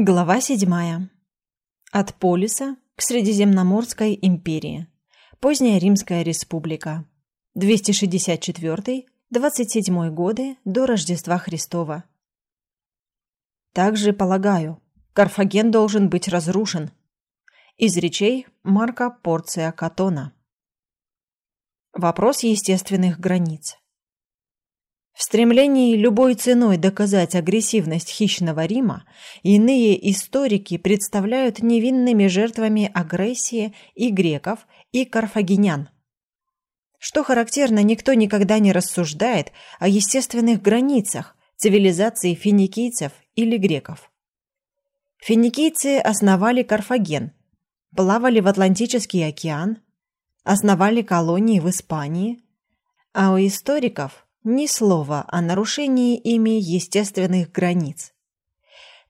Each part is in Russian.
Глава седьмая. От полиса к Средиземноморской империи. Поздняя Римская республика. 264-27 годы до Рождества Христова. Также полагаю, Карфаген должен быть разрушен. Из речей Марка Порция Катона. Вопрос естественных границ. В стремлении любой ценой доказать агрессивность хищного Рима иные историки представляют невинными жертвами агрессии и греков, и карфагенян. Что характерно, никто никогда не рассуждает о естественных границах цивилизации финикийцев или греков. Финикийцы основали Карфаген, плавали в Атлантический океан, основали колонии в Испании, а у историков – ни слова о нарушении ими естественных границ.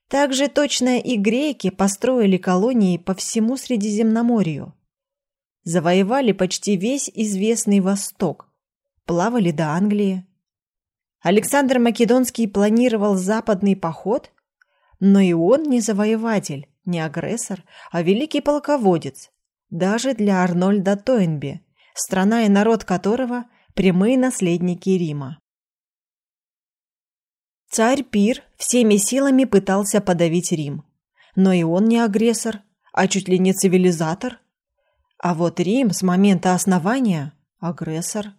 Также точно и греки построили колонии по всему Средиземноморью. Завоевали почти весь известный Восток, плавали до Англии. Александр Македонский планировал западный поход, но и он не завоеватель, не агрессор, а великий полководец, даже для Арнольда Тойнби, страна и народ которого – прямые наследники Рима. Царь Пир всеми силами пытался подавить Рим. Но и он не агрессор, а чуть ли не цивилизатор. А вот Рим с момента основания – агрессор.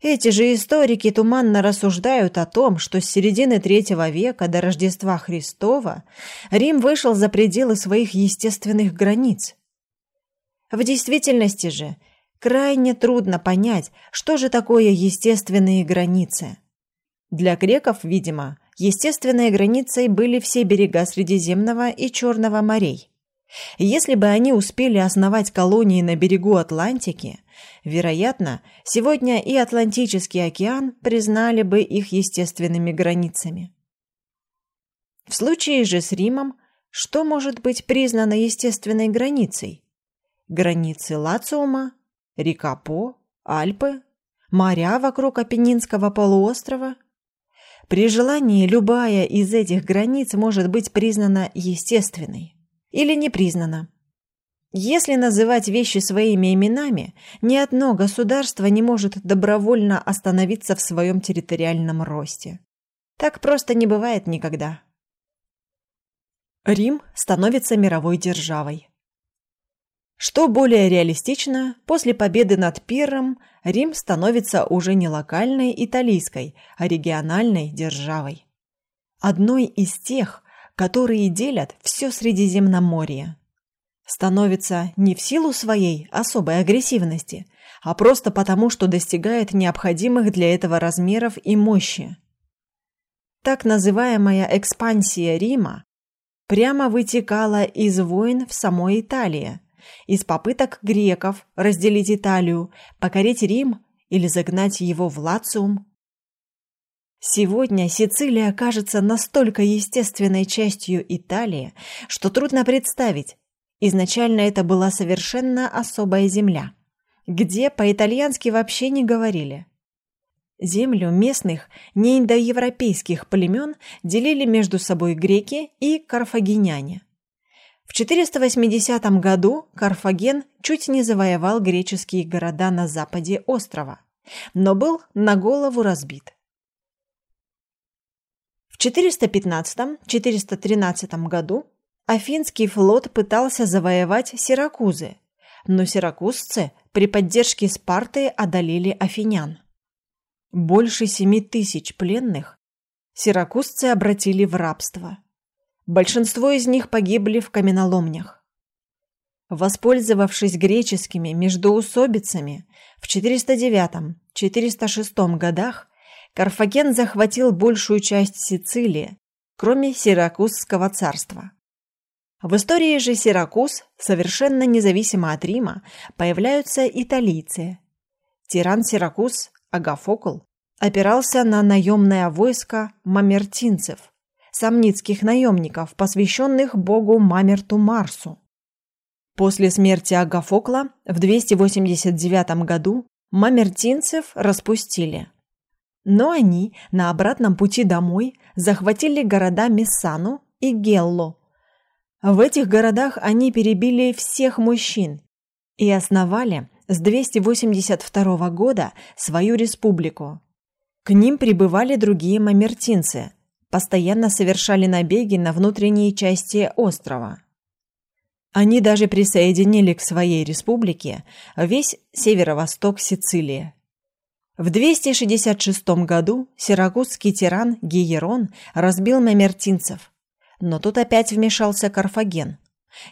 Эти же историки туманно рассуждают о том, что с середины третьего века до Рождества Христова Рим вышел за пределы своих естественных границ. В действительности же крайне трудно понять, что же такое естественные границы. Для греков, видимо, естественной границей были все берега Средиземного и Черного морей. Если бы они успели основать колонии на берегу Атлантики, вероятно, сегодня и Атлантический океан признали бы их естественными границами. В случае же с Римом, что может быть признано естественной границей? Границы Лациума, река По, Альпы, моря вокруг Апеннинского полуострова. При желании любая из этих границ может быть признана естественной или не признана. Если называть вещи своими именами, ни одно государство не может добровольно остановиться в своем территориальном росте. Так просто не бывает никогда. Рим становится мировой державой. Что более реалистично, после победы над Пиром Рим становится уже не локальной италийской, а региональной державой. Одной из тех, которые делят все Средиземноморье. Становится не в силу своей особой агрессивности, а просто потому, что достигает необходимых для этого размеров и мощи. Так называемая экспансия Рима прямо вытекала из войн в самой Италии – из попыток греков разделить Италию, покорить Рим или загнать его в Лациум. Сегодня Сицилия кажется настолько естественной частью Италии, что трудно представить. Изначально это была совершенно особая земля, где по-итальянски вообще не говорили. Землю местных неиндоевропейских племен делили между собой греки и карфагеняне. В 480 году Карфаген чуть не завоевал греческие города на западе острова, но был на голову разбит. В 415-413 году Афинский флот пытался завоевать Сиракузы, но сиракузцы при поддержке Спарты одолели афинян. Больше семи тысяч пленных сиракузцы обратили в рабство – Большинство из них погибли в каменоломнях. Воспользовавшись греческими междоусобицами, в 409-406 годах Карфаген захватил большую часть Сицилии, кроме Сиракузского царства. В истории же Сиракуз, совершенно независимо от Рима, появляются италийцы. Тиран Сиракуз, Агафокл, опирался на наемное войско мамертинцев – самницких наемников, посвященных богу Мамерту Марсу. После смерти Агафокла в 289 году мамертинцев распустили. Но они на обратном пути домой захватили города Мессану и Гелло, В этих городах они перебили всех мужчин и основали с 282 года свою республику. К ним прибывали другие мамертинцы, постоянно совершали набеги на внутренние части острова. Они даже присоединили к своей республике весь северо-восток Сицилии. В 266 году сиракузский тиран Гиерон разбил мамертинцев, но тут опять вмешался Карфаген.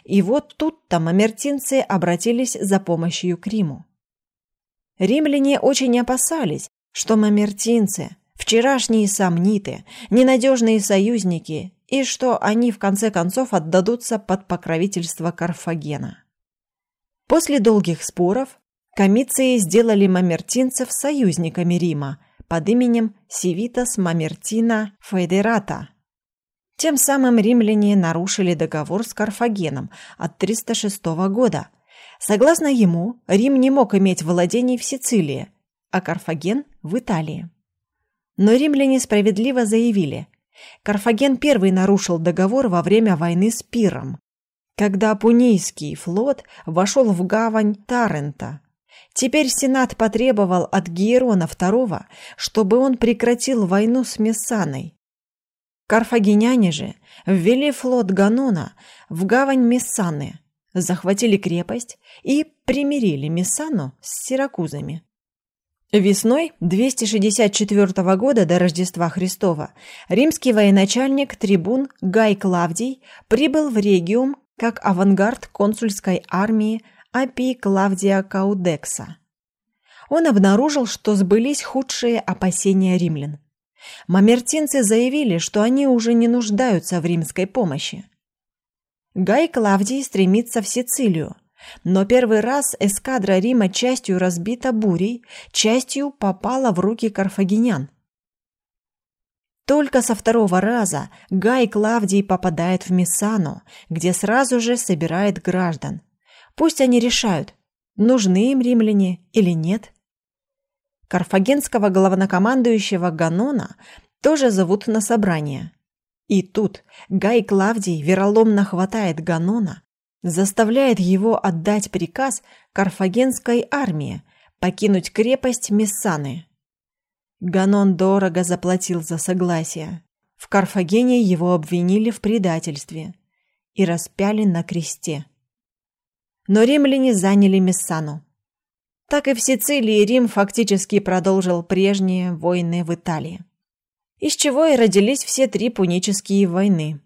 И вот тут-то мамертинцы обратились за помощью к Риму. Римляне очень опасались, что мамертинцы, вчерашние сомниты, ненадежные союзники, и что они в конце концов отдадутся под покровительство Карфагена. После долгих споров комиции сделали мамертинцев союзниками Рима под именем Сивитас Мамертина Федерата. Тем самым римляне нарушили договор с Карфагеном от 306 года. Согласно ему, Рим не мог иметь владений в Сицилии, а Карфаген – в Италии. Но римляне справедливо заявили, Карфаген первый нарушил договор во время войны с Пиром, когда Пунийский флот вошел в гавань Тарента. Теперь Сенат потребовал от Гиерона II, чтобы он прекратил войну с Мессаной. Карфагеняне же ввели флот Ганона в гавань Мессаны, захватили крепость и примирили Мессану с сиракузами. Весной 264 года до Рождества Христова римский военачальник трибун Гай Клавдий прибыл в Региум как авангард консульской армии Апии Клавдия Каудекса. Он обнаружил, что сбылись худшие опасения римлян. Мамертинцы заявили, что они уже не нуждаются в римской помощи. Гай Клавдий стремится в Сицилию, но первый раз эскадра Рима частью разбита бурей, частью попала в руки карфагенян. Только со второго раза Гай Клавдий попадает в Мессану, где сразу же собирает граждан. Пусть они решают, нужны им римляне или нет. Карфагенского главнокомандующего Ганона тоже зовут на собрание. И тут Гай Клавдий вероломно хватает Ганона, заставляет его отдать приказ карфагенской армии покинуть крепость Мессаны. Ганон дорого заплатил за согласие. В Карфагене его обвинили в предательстве и распяли на кресте. Но римляне заняли Мессану. Так и в Сицилии Рим фактически продолжил прежние войны в Италии. Из чего и родились все три пунические войны.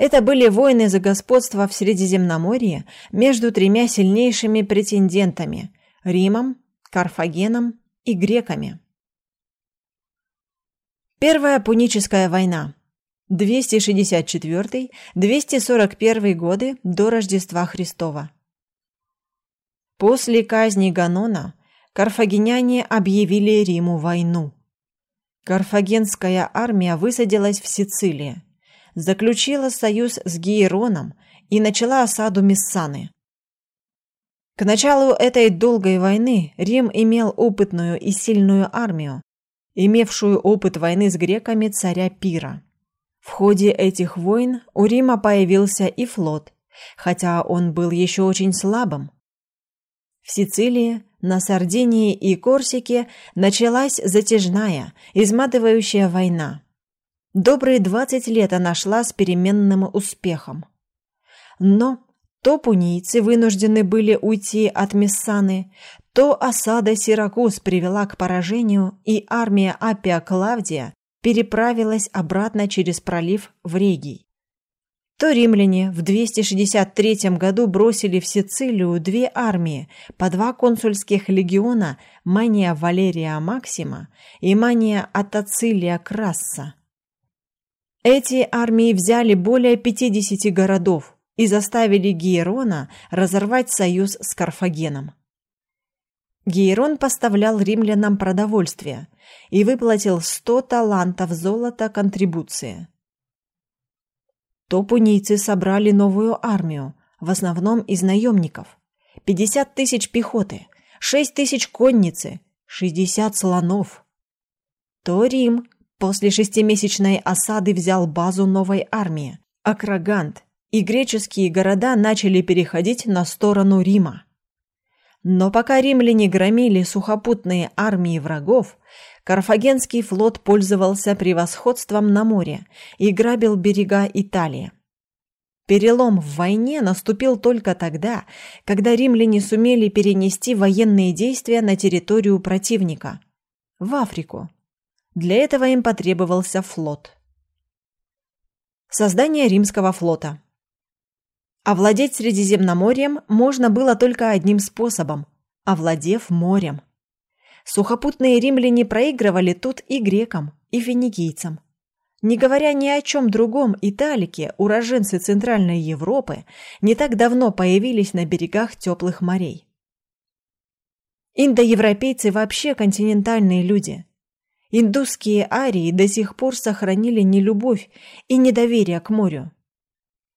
Это были войны за господство в Средиземноморье между тремя сильнейшими претендентами – Римом, Карфагеном и греками. Первая Пуническая война. 264-241 годы до Рождества Христова. После казни Ганона карфагеняне объявили Риму войну. Карфагенская армия высадилась в Сицилии заключила союз с Гиероном и начала осаду Мессаны. К началу этой долгой войны Рим имел опытную и сильную армию, имевшую опыт войны с греками царя Пира. В ходе этих войн у Рима появился и флот, хотя он был еще очень слабым. В Сицилии, на Сардинии и Корсике началась затяжная, изматывающая война. Добрые двадцать лет она шла с переменным успехом. Но то пунийцы вынуждены были уйти от Мессаны, то осада Сиракуз привела к поражению, и армия Аппия Клавдия переправилась обратно через пролив в Регий. То римляне в 263 году бросили в Сицилию две армии по два консульских легиона Мания Валерия Максима и Мания Атацилия Красса. Эти армии взяли более 50 городов и заставили Гиерона разорвать союз с Карфагеном. Гиерон поставлял римлянам продовольствие и выплатил 100 талантов золота контрибуции. Топунийцы собрали новую армию, в основном из наемников. 50 тысяч пехоты, 6 тысяч конницы, 60 слонов. То Рим После шестимесячной осады взял базу новой армии – Акрагант, и греческие города начали переходить на сторону Рима. Но пока римляне громили сухопутные армии врагов, Карфагенский флот пользовался превосходством на море и грабил берега Италии. Перелом в войне наступил только тогда, когда римляне сумели перенести военные действия на территорию противника – в Африку. Для этого им потребовался флот. Создание римского флота. Овладеть Средиземноморьем можно было только одним способом – овладев морем. Сухопутные римляне проигрывали тут и грекам, и финикийцам – не говоря ни о чем другом, италики, уроженцы Центральной Европы, не так давно появились на берегах теплых морей. Индоевропейцы вообще континентальные люди. Индусские арии до сих пор сохранили нелюбовь и недоверие к морю.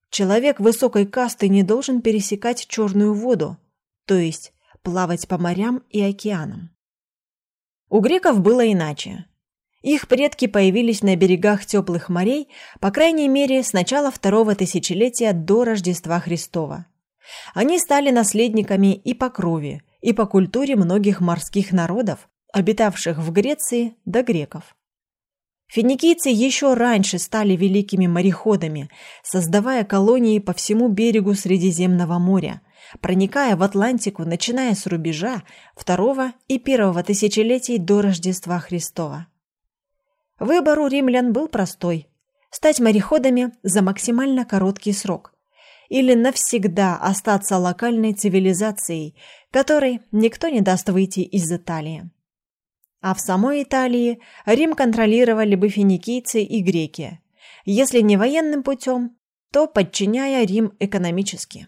Человек высокой касты не должен пересекать черную воду, то есть плавать по морям и океанам. У греков было иначе. Их предки появились на берегах теплых морей, по крайней мере, с начала второго тысячелетия до Рождества Христова. Они стали наследниками и по крови, и по культуре многих морских народов, обитавших в Греции до греков. Финикийцы еще раньше стали великими мореходами, создавая колонии по всему берегу Средиземного моря, проникая в Атлантику, начиная с рубежа второго и первого тысячелетий до Рождества Христова. Выбор у римлян был простой – стать мореходами за максимально короткий срок или навсегда остаться локальной цивилизацией, которой никто не даст выйти из Италии. А в самой Италии Рим контролировали бы финикийцы и греки, если не военным путем, то подчиняя Рим экономически.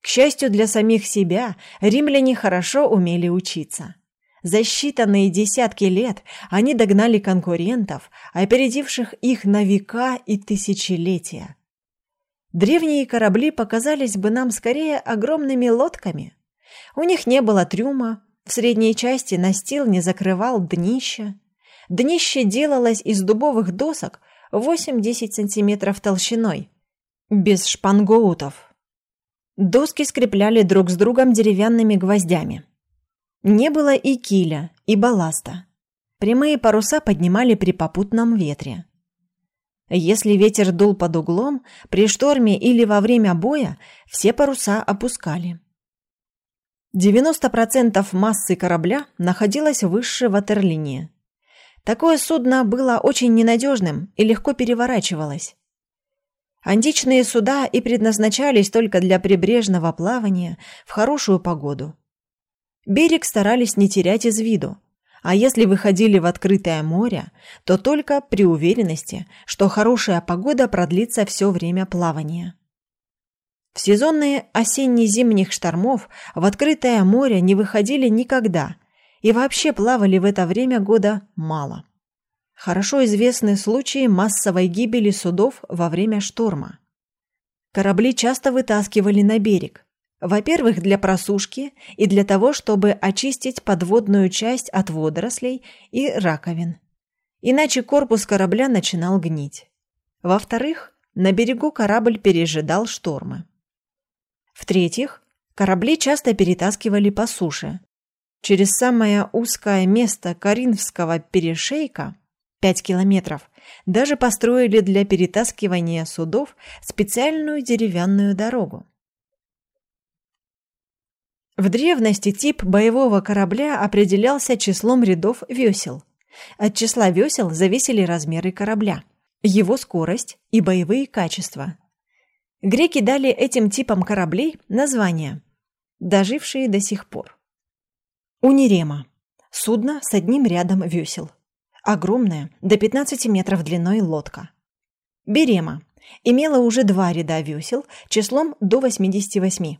К счастью для самих себя, римляне хорошо умели учиться. За считанные десятки лет они догнали конкурентов, опередивших их на века и тысячелетия. Древние корабли показались бы нам скорее огромными лодками. У них не было трюма, в средней части настил не закрывал днище. Днище делалось из дубовых досок 8-10 сантиметров толщиной, без шпангоутов. Доски скрепляли друг с другом деревянными гвоздями. Не было и киля, и балласта. Прямые паруса поднимали при попутном ветре. Если ветер дул под углом, при шторме или во время боя все паруса опускали. 90% массы корабля находилось выше ватерлинии. Такое судно было очень ненадежным и легко переворачивалось. Античные суда и предназначались только для прибрежного плавания в хорошую погоду. Берег старались не терять из виду, а если выходили в открытое море, то только при уверенности, что хорошая погода продлится все время плавания. В сезонные осенне-зимних штормов в открытое море не выходили никогда и вообще плавали в это время года мало. Хорошо известны случаи массовой гибели судов во время шторма. Корабли часто вытаскивали на берег, во-первых, для просушки и для того, чтобы очистить подводную часть от водорослей и раковин. Иначе корпус корабля начинал гнить. Во-вторых, на берегу корабль пережидал штормы. В-третьих, корабли часто перетаскивали по суше. Через самое узкое место Каринфского перешейка, 5 километров, даже построили для перетаскивания судов специальную деревянную дорогу. В древности тип боевого корабля определялся числом рядов весел. От числа весел зависели размеры корабля, его скорость и боевые качества. Греки дали этим типам кораблей названия, дожившие до сих пор. Унирема – судно с одним рядом весел. Огромная, до 15 метров длиной лодка. Берема – имела уже два ряда весел числом до 88.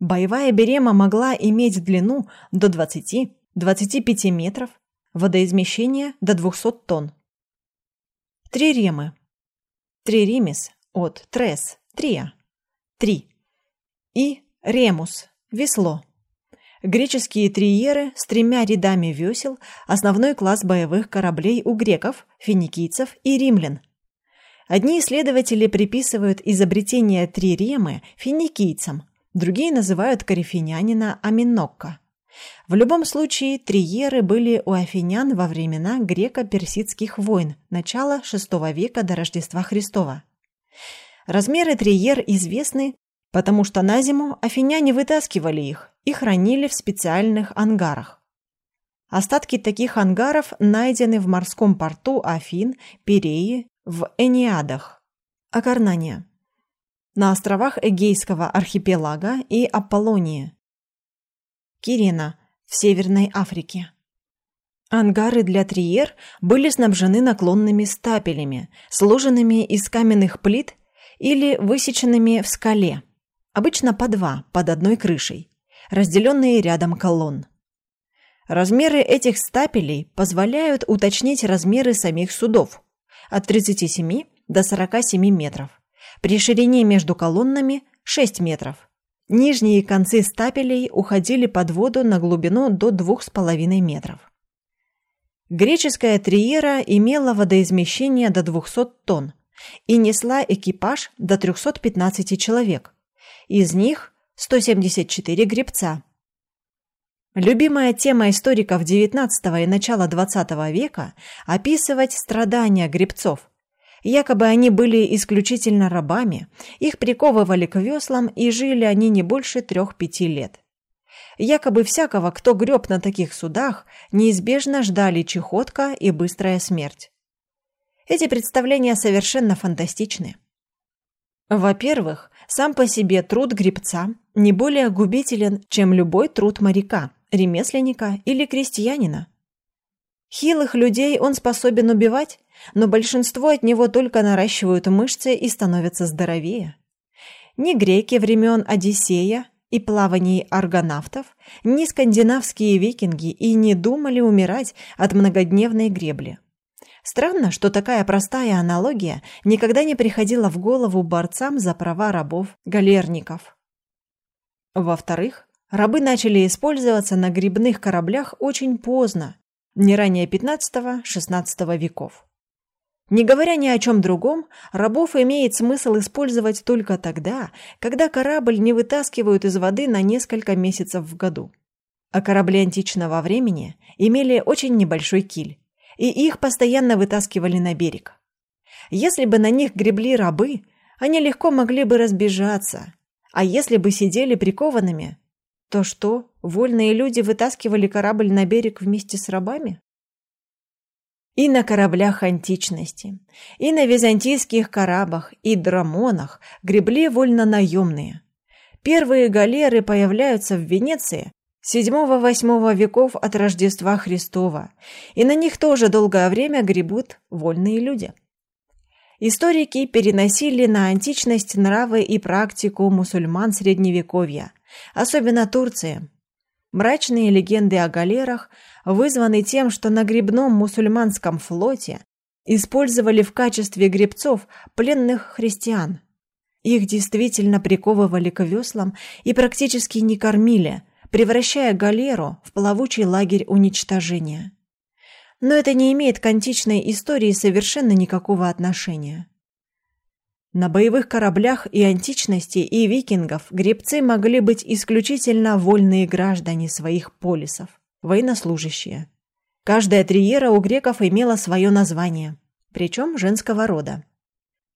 Боевая берема могла иметь длину до 20-25 метров, водоизмещение до 200 тонн. Триремы. Триримис от трес, трия, три. И ремус, весло. Греческие триеры с тремя рядами весел – основной класс боевых кораблей у греков, финикийцев и римлян. Одни исследователи приписывают изобретение триремы финикийцам, другие называют корифенянина Аминокко. В любом случае, триеры были у афинян во времена греко-персидских войн начала VI века до Рождества Христова. Размеры триер известны, потому что на зиму афиняне вытаскивали их и хранили в специальных ангарах. Остатки таких ангаров найдены в морском порту Афин, Пиреи, в Эниадах, Акарнания, на островах Эгейского архипелага и Аполлонии, Кирена в Северной Африке. Ангары для триер были снабжены наклонными стапелями, сложенными из каменных плит или высеченными в скале, обычно по два под одной крышей, разделенные рядом колонн. Размеры этих стапелей позволяют уточнить размеры самих судов от 37 до 47 метров. При ширине между колоннами 6 метров. Нижние концы стапелей уходили под воду на глубину до 2,5 метров. Греческая триера имела водоизмещение до 200 тонн и несла экипаж до 315 человек. Из них 174 гребца. Любимая тема историков XIX и начала XX века – описывать страдания гребцов, Якобы они были исключительно рабами, их приковывали к веслам и жили они не больше трех-пяти лет. Якобы всякого, кто греб на таких судах, неизбежно ждали чехотка и быстрая смерть. Эти представления совершенно фантастичны. Во-первых, сам по себе труд гребца не более губителен, чем любой труд моряка, ремесленника или крестьянина. Хилых людей он способен убивать, но большинство от него только наращивают мышцы и становятся здоровее. Ни греки времен Одиссея и плаваний аргонавтов, ни скандинавские викинги и не думали умирать от многодневной гребли. Странно, что такая простая аналогия никогда не приходила в голову борцам за права рабов-галерников. Во-вторых, рабы начали использоваться на грибных кораблях очень поздно, не ранее 15-16 веков. Не говоря ни о чем другом, рабов имеет смысл использовать только тогда, когда корабль не вытаскивают из воды на несколько месяцев в году. А корабли античного времени имели очень небольшой киль, и их постоянно вытаскивали на берег. Если бы на них гребли рабы, они легко могли бы разбежаться, а если бы сидели прикованными, то что, вольные люди вытаскивали корабль на берег вместе с рабами? И на кораблях античности, и на византийских корабах и драмонах гребли вольнонаемные. Первые галеры появляются в Венеции VII-VIII веков от Рождества Христова, и на них тоже долгое время гребут вольные люди. Историки переносили на античность нравы и практику мусульман Средневековья, особенно Турции. Мрачные легенды о галерах вызваны тем, что на грибном мусульманском флоте использовали в качестве гребцов пленных христиан. Их действительно приковывали к веслам и практически не кормили, превращая галеру в плавучий лагерь уничтожения. Но это не имеет к античной истории совершенно никакого отношения. На боевых кораблях и античности, и викингов гребцы могли быть исключительно вольные граждане своих полисов, военнослужащие. Каждая триера у греков имела свое название, причем женского рода.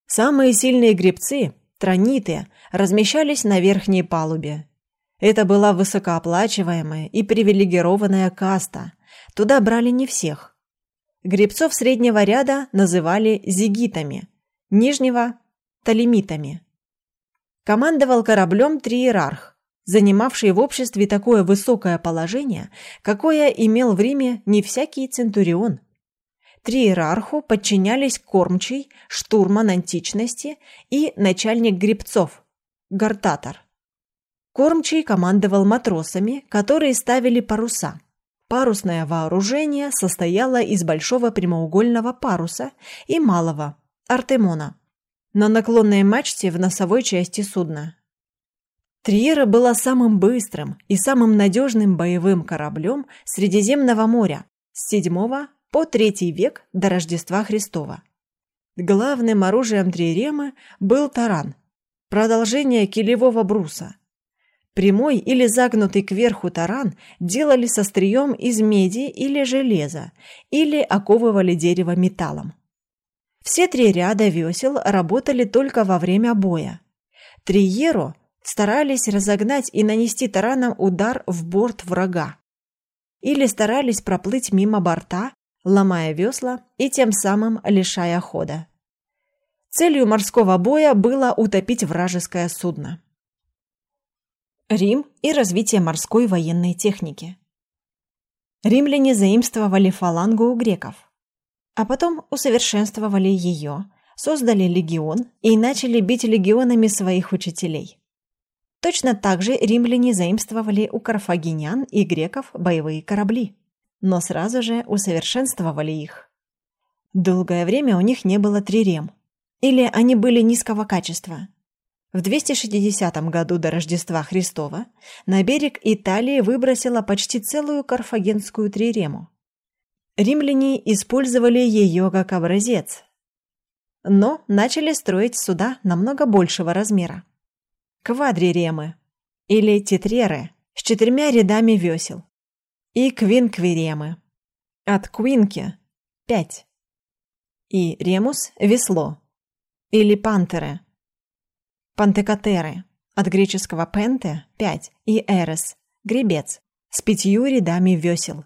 Самые сильные гребцы, трониты, размещались на верхней палубе. Это была высокооплачиваемая и привилегированная каста. Туда брали не всех. Гребцов среднего ряда называли зигитами, нижнего талимитами. Командовал кораблем триерарх, занимавший в обществе такое высокое положение, какое имел в Риме не всякий центурион. Триерарху подчинялись кормчий, штурман античности и начальник гребцов, гартатор. Кормчий командовал матросами, которые ставили паруса. Парусное вооружение состояло из большого прямоугольного паруса и малого, артемона на наклонной мачте в носовой части судна. Триера была самым быстрым и самым надежным боевым кораблем Средиземного моря с VII по III век до Рождества Христова. Главным оружием триремы был таран, продолжение килевого бруса. Прямой или загнутый кверху таран делали со стрием из меди или железа, или оковывали дерево металлом. Все три ряда весел работали только во время боя. Триеро старались разогнать и нанести тараном удар в борт врага. Или старались проплыть мимо борта, ломая весла и тем самым лишая хода. Целью морского боя было утопить вражеское судно. Рим и развитие морской военной техники. Римляне заимствовали фалангу у греков, а потом усовершенствовали ее, создали легион и начали бить легионами своих учителей. Точно так же римляне заимствовали у карфагенян и греков боевые корабли но сразу же усовершенствовали их. Долгое время у них не было трирем, или они были низкого качества. В 260 году до Рождества Христова на берег Италии выбросила почти целую карфагенскую трирему. Римляне использовали ее как образец, но начали строить суда намного большего размера. Квадриремы или тетреры с четырьмя рядами весел, и квинквиремы. От квинки – пять. И ремус – весло. Или пантеры. Пантекатеры. От греческого пенте – пять. И эрес – гребец. С пятью рядами весел.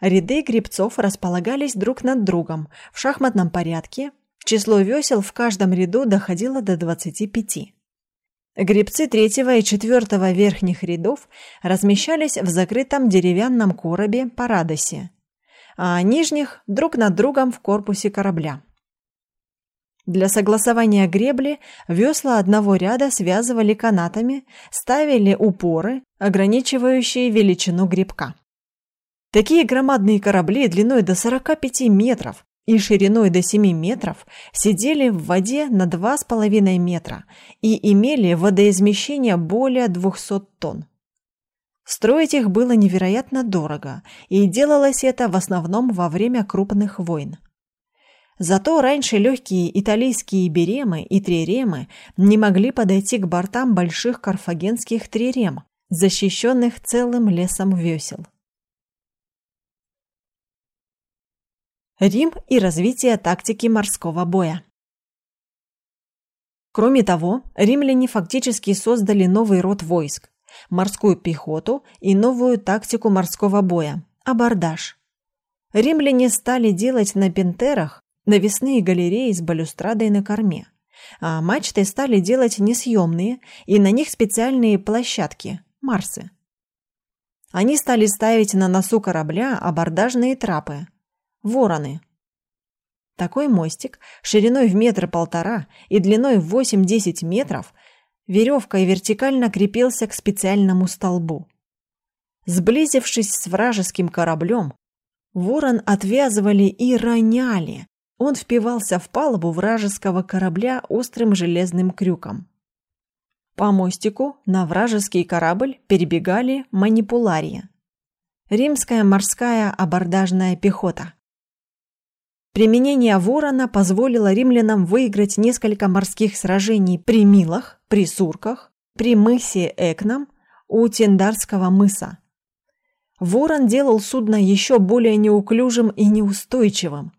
Ряды гребцов располагались друг над другом в шахматном порядке. Число весел в каждом ряду доходило до 25. Гребцы третьего и четвертого верхних рядов размещались в закрытом деревянном коробе парадосе, а нижних друг над другом в корпусе корабля. Для согласования гребли весла одного ряда связывали канатами, ставили упоры, ограничивающие величину гребка. Такие громадные корабли длиной до 45 метров и шириной до 7 метров сидели в воде на 2,5 метра и имели водоизмещение более 200 тонн. Строить их было невероятно дорого, и делалось это в основном во время крупных войн. Зато раньше легкие итальянские беремы и триремы не могли подойти к бортам больших карфагенских трирем, защищенных целым лесом весел. Рим и развитие тактики морского боя. Кроме того, римляне фактически создали новый род войск – морскую пехоту и новую тактику морского боя – абордаж. Римляне стали делать на пентерах навесные галереи с балюстрадой на корме, а мачты стали делать несъемные и на них специальные площадки – марсы. Они стали ставить на носу корабля абордажные трапы, Вороны. Такой мостик шириной в метр полтора и длиной в 8-10 метров веревкой вертикально крепился к специальному столбу. Сблизившись с вражеским кораблем, ворон отвязывали и роняли. Он впивался в палубу вражеского корабля острым железным крюком. По мостику на вражеский корабль перебегали манипуларии. Римская морская абордажная пехота. Применение ворона позволило римлянам выиграть несколько морских сражений при Милах, при Сурках, при мысе Экном у Тендарского мыса. Ворон делал судно еще более неуклюжим и неустойчивым.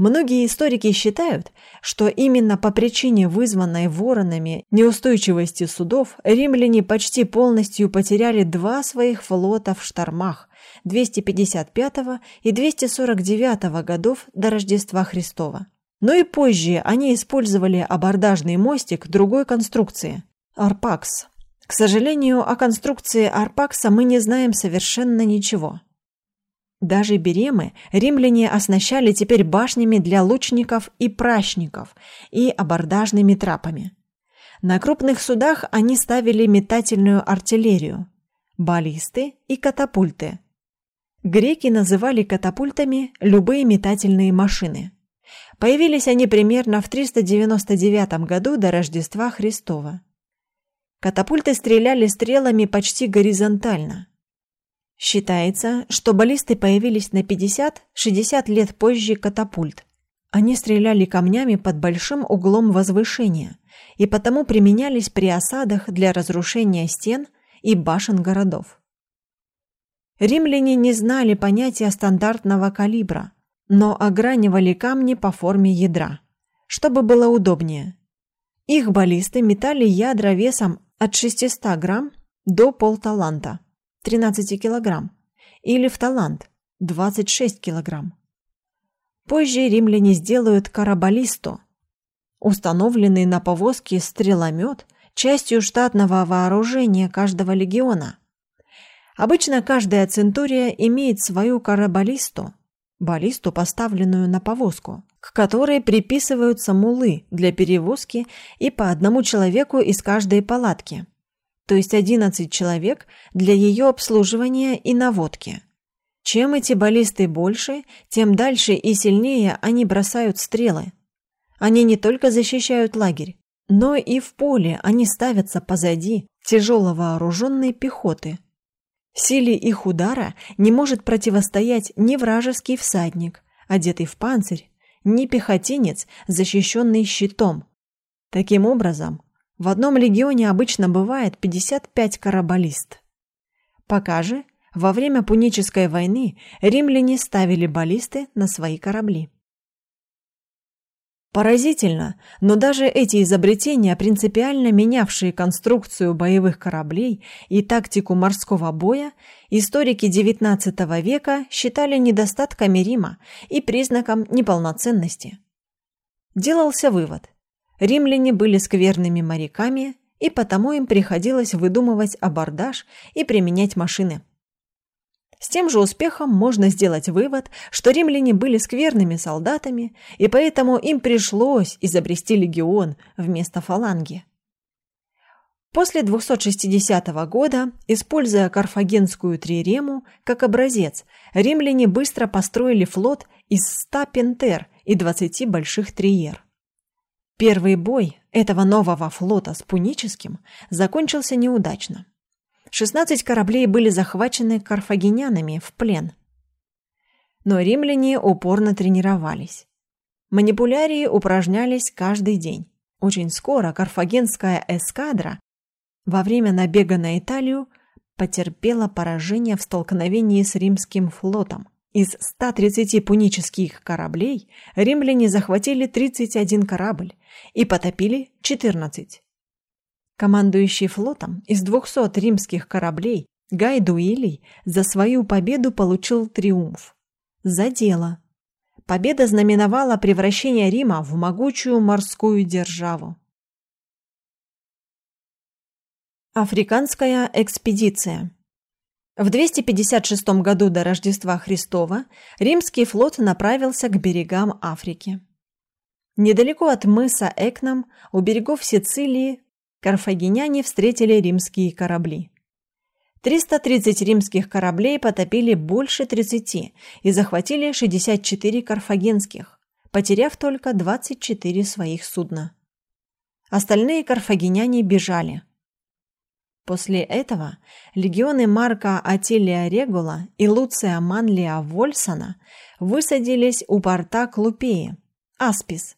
Многие историки считают, что именно по причине вызванной воронами неустойчивости судов римляне почти полностью потеряли два своих флота в штормах, 255 и 249 годов до Рождества Христова. Но и позже они использовали абордажный мостик другой конструкции – Арпакс. К сожалению, о конструкции Арпакса мы не знаем совершенно ничего. Даже беремы римляне оснащали теперь башнями для лучников и пращников и абордажными трапами. На крупных судах они ставили метательную артиллерию, баллисты и катапульты – Греки называли катапультами любые метательные машины. Появились они примерно в 399 году до Рождества Христова. Катапульты стреляли стрелами почти горизонтально. Считается, что баллисты появились на 50-60 лет позже катапульт, Они стреляли камнями под большим углом возвышения и потому применялись при осадах для разрушения стен и башен городов. Римляне не знали понятия стандартного калибра, но огранивали камни по форме ядра, чтобы было удобнее. Их баллисты метали ядра весом от 600 грамм до полталанта, 13 килограмм, или в талант, 26 килограмм. Позже римляне сделают карабалисту, установленный на повозке стреломет, частью штатного вооружения каждого легиона. Обычно каждая центурия имеет свою карабалисту, баллисту, поставленную на повозку, к которой приписываются мулы для перевозки и по одному человеку из каждой палатки, то есть 11 человек для ее обслуживания и наводки. Чем эти баллисты больше, тем дальше и сильнее они бросают стрелы. Они не только защищают лагерь, но и в поле они ставятся позади тяжело вооруженной пехоты – Силе их удара не может противостоять ни вражеский всадник, одетый в панцирь, ни пехотинец, защищенный щитом. Таким образом, в одном легионе обычно бывает 55 карабалист. Пока же, во время Пунической войны римляне ставили баллисты на свои корабли. Поразительно, но даже эти изобретения, принципиально менявшие конструкцию боевых кораблей и тактику морского боя, историки XIX века считали недостатками Рима и признаком неполноценности. Делался вывод: римляне были скверными моряками, и потому им приходилось выдумывать абордаж и применять машины. С тем же успехом можно сделать вывод, что римляне были скверными солдатами, и поэтому им пришлось изобрести легион вместо фаланги. После 260 года, используя карфагенскую трирему как образец, римляне быстро построили флот из 100 пентер и 20 больших триер. Первый бой этого нового флота с пуническим закончился неудачно. 16 кораблей были захвачены карфагенянами в плен. Но римляне упорно тренировались. Манипулярии упражнялись каждый день. Очень скоро карфагенская эскадра во время набега на Италию потерпела поражение в столкновении с римским флотом. Из 130 пунических кораблей римляне захватили 31 корабль и потопили 14. Командующий флотом из 200 римских кораблей Гай Дуилий за свою победу получил триумф. За дело. Победа знаменовала превращение Рима в могучую морскую державу. Африканская экспедиция. В 256 году до Рождества Христова римский флот направился к берегам Африки. Недалеко от мыса Экном, у берегов Сицилии, карфагеняне встретили римские корабли. 330 римских кораблей потопили больше 30 и захватили 64 карфагенских, потеряв только 24 своих судна. Остальные карфагеняне бежали. После этого легионы Марка Атилия Регула и Луция Манлия Вольсона высадились у порта Клупеи, Аспис.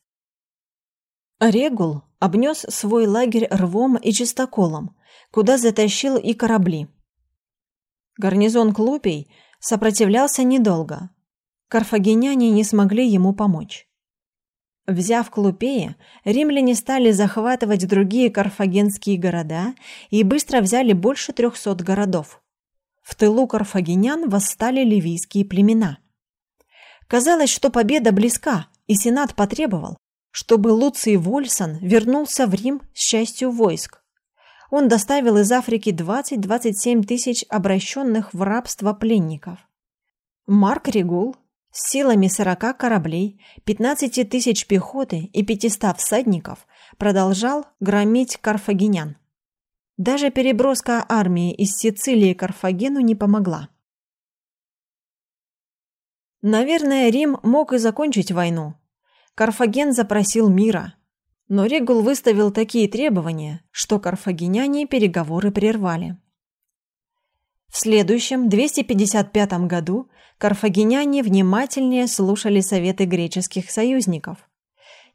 Регул обнес свой лагерь рвом и чистоколом, куда затащил и корабли. Гарнизон Клупей сопротивлялся недолго. Карфагеняне не смогли ему помочь. Взяв Клупеи, римляне стали захватывать другие карфагенские города и быстро взяли больше трехсот городов. В тылу карфагенян восстали ливийские племена. Казалось, что победа близка, и Сенат потребовал, чтобы Луций Вольсон вернулся в Рим с частью войск. Он доставил из Африки 20-27 тысяч обращенных в рабство пленников. Марк Регул силами 40 кораблей, 15 тысяч пехоты и 500 всадников продолжал громить карфагенян. Даже переброска армии из Сицилии Карфагену не помогла. Наверное, Рим мог и закончить войну, Карфаген запросил мира, но Регул выставил такие требования, что карфагеняне переговоры прервали. В следующем, 255 году, карфагеняне внимательнее слушали советы греческих союзников.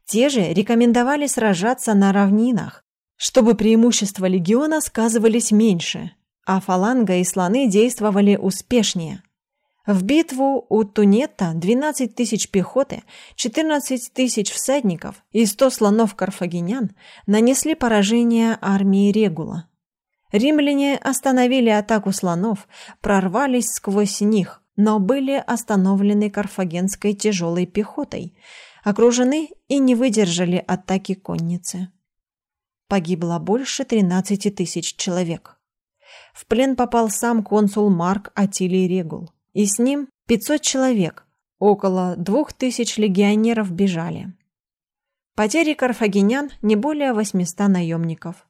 Те же рекомендовали сражаться на равнинах, чтобы преимущества легиона сказывались меньше, а фаланга и слоны действовали успешнее. В битву у Тунетта 12 тысяч пехоты, 14 тысяч всадников и 100 слонов карфагенян нанесли поражение армии Регула. Римляне остановили атаку слонов, прорвались сквозь них, но были остановлены карфагенской тяжелой пехотой, окружены и не выдержали атаки конницы. Погибло больше 13 тысяч человек. В плен попал сам консул Марк Атилий Регул, и с ним 500 человек, около 2000 легионеров бежали. Потери карфагенян не более 800 наемников.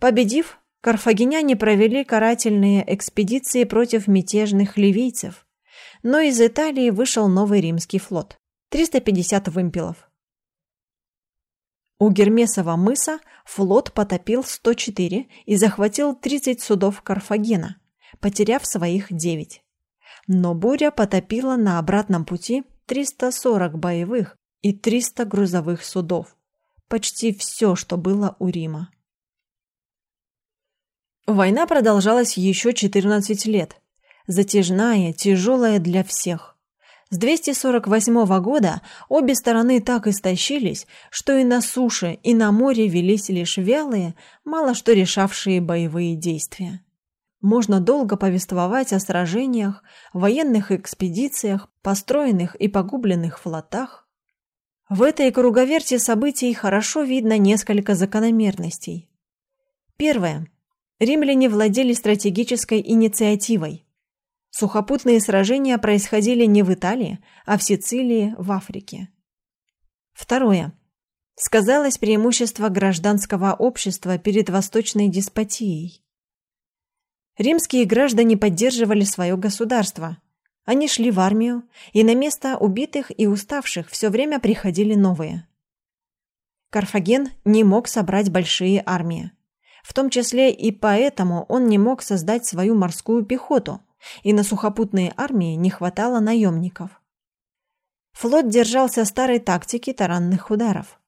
Победив, карфагеняне провели карательные экспедиции против мятежных ливийцев, но из Италии вышел новый римский флот – 350 вымпелов. У Гермесова мыса флот потопил 104 и захватил 30 судов Карфагена, потеряв своих 9. Но буря потопила на обратном пути 340 боевых и 300 грузовых судов, почти все, что было у Рима. Война продолжалась еще 14 лет. Затяжная, тяжелая для всех. С 248 года обе стороны так истощились, что и на суше, и на море велись лишь вялые, мало что решавшие боевые действия. Можно долго повествовать о сражениях, военных экспедициях, построенных и погубленных флотах. В этой круговерти событий хорошо видно несколько закономерностей. Первое. Римляне владели стратегической инициативой. Сухопутные сражения происходили не в Италии, а в Сицилии, в Африке. Второе. Сказалось преимущество гражданского общества перед восточной деспотией. Римские граждане поддерживали свое государство. Они шли в армию, и на место убитых и уставших все время приходили новые. Карфаген не мог собрать большие армии. В том числе и поэтому он не мог создать свою морскую пехоту, и на сухопутные армии не хватало наемников. Флот держался старой тактики таранных ударов.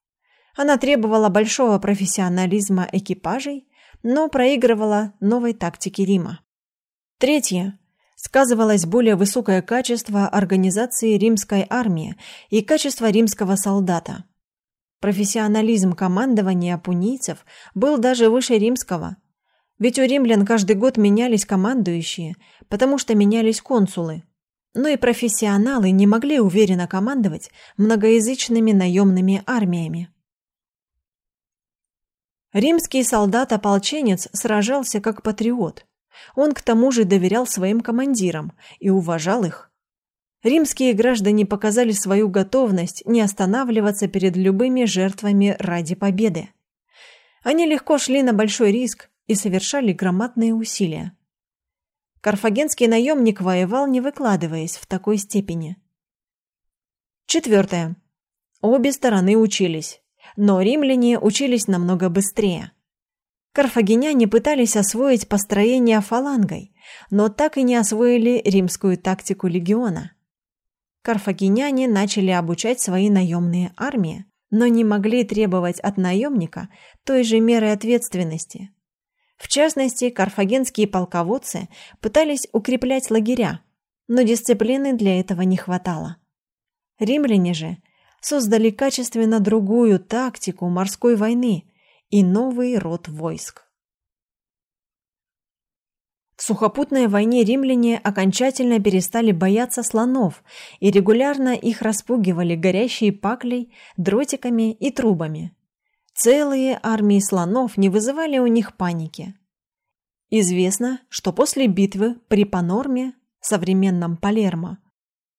Она требовала большого профессионализма экипажей, но проигрывала новой тактике Рима. Третье. Сказывалось более высокое качество организации римской армии и качество римского солдата. Профессионализм командования пунийцев был даже выше римского. Ведь у римлян каждый год менялись командующие, потому что менялись консулы. Но и профессионалы не могли уверенно командовать многоязычными наемными армиями. Римский солдат-ополченец сражался как патриот. Он к тому же доверял своим командирам и уважал их. Римские граждане показали свою готовность не останавливаться перед любыми жертвами ради победы. Они легко шли на большой риск и совершали громадные усилия. Карфагенский наемник воевал, не выкладываясь в такой степени. Четвертое. Обе стороны учились, но римляне учились намного быстрее. Карфагеняне пытались освоить построение фалангой, но так и не освоили римскую тактику легиона. Карфагеняне начали обучать свои наемные армии, но не могли требовать от наемника той же меры ответственности. В частности, карфагенские полководцы пытались укреплять лагеря, но дисциплины для этого не хватало. Римляне же создали качественно другую тактику морской войны и новый род войск. В сухопутной войне римляне окончательно перестали бояться слонов и регулярно их распугивали горящей паклей, дротиками и трубами. Целые армии слонов не вызывали у них паники. Известно, что после битвы при Панорме, современном Палермо,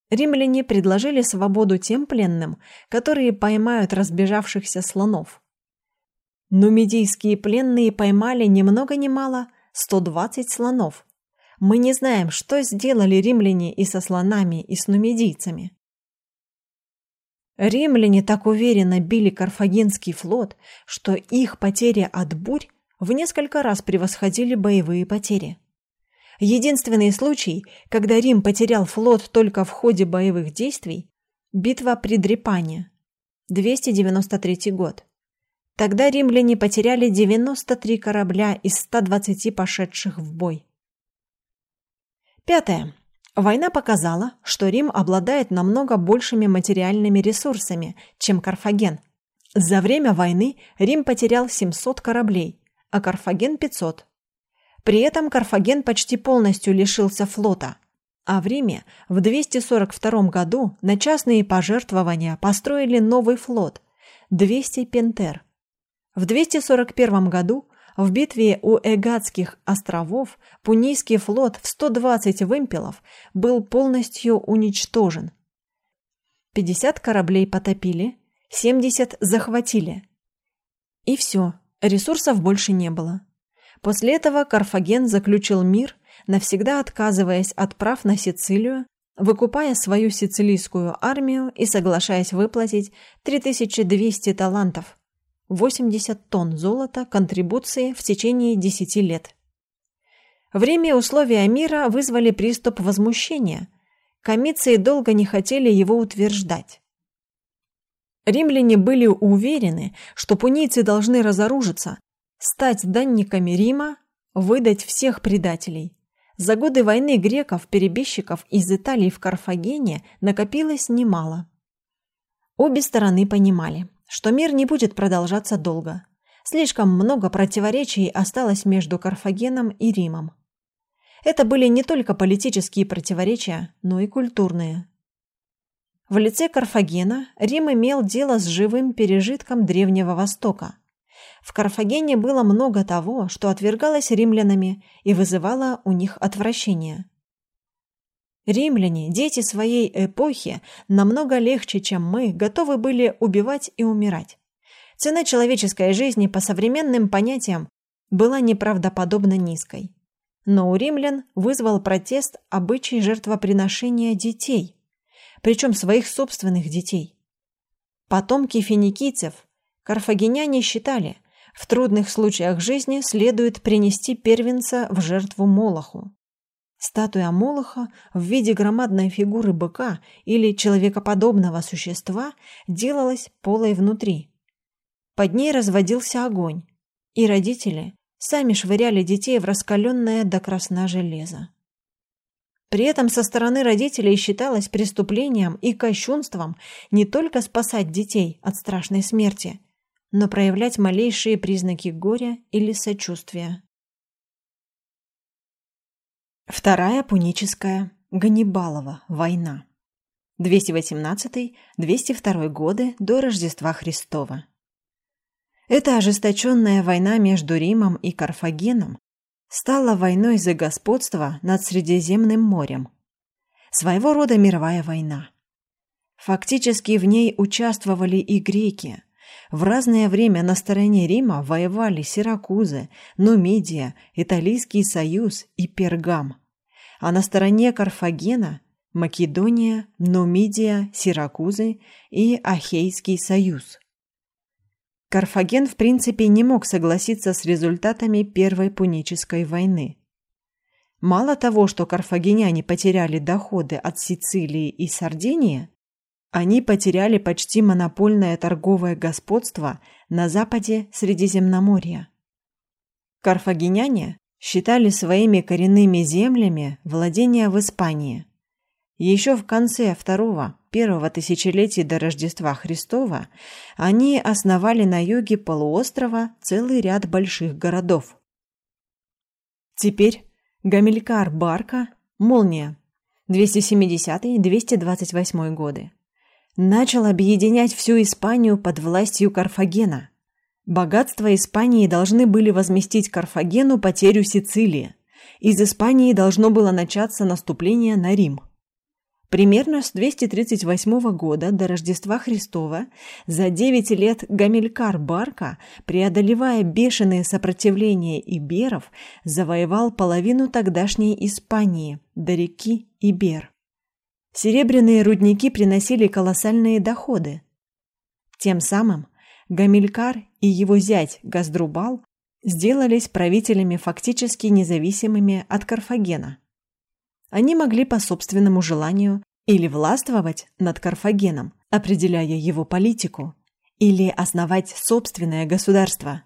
римляне предложили свободу тем пленным, которые поймают разбежавшихся слонов. Нумидийские пленные поймали ни много ни мало 120 слонов. Мы не знаем, что сделали римляне и со слонами, и с нумидийцами. Римляне так уверенно били карфагенский флот, что их потери от бурь в несколько раз превосходили боевые потери. Единственный случай, когда Рим потерял флот только в ходе боевых действий – битва при Дрепане, 293 год. Тогда римляне потеряли 93 корабля из 120 пошедших в бой. Пятое. Война показала, что Рим обладает намного большими материальными ресурсами, чем Карфаген. За время войны Рим потерял 700 кораблей, а Карфаген 500. При этом Карфаген почти полностью лишился флота, а в Риме в 242 году на частные пожертвования построили новый флот – 200 пентер. В 241 году в битве у Эгадских островов Пунийский флот в 120 вымпелов был полностью уничтожен. 50 кораблей потопили, 70 захватили. И все, ресурсов больше не было. После этого Карфаген заключил мир, навсегда отказываясь от прав на Сицилию, выкупая свою сицилийскую армию и соглашаясь выплатить 3200 талантов – 80 тонн золота контрибуции в течение 10 лет. Время и условия мира вызвали приступ возмущения. Комиции долго не хотели его утверждать. Римляне были уверены, что пунийцы должны разоружиться, стать данниками Рима, выдать всех предателей. За годы войны греков-перебежчиков из Италии в Карфагене накопилось немало. Обе стороны понимали, что мир не будет продолжаться долго. Слишком много противоречий осталось между Карфагеном и Римом. Это были не только политические противоречия, но и культурные. В лице Карфагена Рим имел дело с живым пережитком Древнего Востока. В Карфагене было много того, что отвергалось римлянами и вызывало у них отвращение. Римляне, дети своей эпохи, намного легче, чем мы, готовы были убивать и умирать. Цена человеческой жизни по современным понятиям была неправдоподобно низкой. Но у римлян вызвал протест обычай жертвоприношения детей, причем своих собственных детей. Потомки финикийцев, карфагеняне считали, в трудных случаях жизни следует принести первенца в жертву Молоху. Статуя Молоха в виде громадной фигуры быка или человекоподобного существа делалась полой внутри. Под ней разводился огонь, и родители сами швыряли детей в раскаленное до красна железо. При этом со стороны родителей считалось преступлением и кощунством не только спасать детей от страшной смерти, но проявлять малейшие признаки горя или сочувствия. Вторая пуническая Ганнибалова война. 218-202 годы до Рождества Христова. Эта ожесточенная война между Римом и Карфагеном стала войной за господство над Средиземным морем. Своего рода мировая война. Фактически в ней участвовали и греки. В разное время на стороне Рима воевали Сиракузы, Нумидия, Италийский союз и Пергам – а на стороне Карфагена – Македония, Нумидия, Сиракузы и Ахейский союз. Карфаген в принципе не мог согласиться с результатами Первой Пунической войны. Мало того, что карфагеняне потеряли доходы от Сицилии и Сардинии, они потеряли почти монопольное торговое господство на западе Средиземноморья. Карфагеняне считали своими коренными землями владения в Испании. Еще в конце второго, первого тысячелетия до Рождества Христова они основали на юге полуострова целый ряд больших городов. Теперь Гамилькар Барка, Молния, 270-228 годы, начал объединять всю Испанию под властью Карфагена – Богатства Испании должны были возместить Карфагену потерю Сицилии. Из Испании должно было начаться наступление на Рим. Примерно с 238 года до Рождества Христова за 9 лет Гамилькар Барка, преодолевая бешеные сопротивления иберов, завоевал половину тогдашней Испании до реки Ибер. Серебряные рудники приносили колоссальные доходы. Тем самым Гамилькар и его зять Газдрубал сделались правителями фактически независимыми от Карфагена. Они могли по собственному желанию или властвовать над Карфагеном, определяя его политику, или основать собственное государство.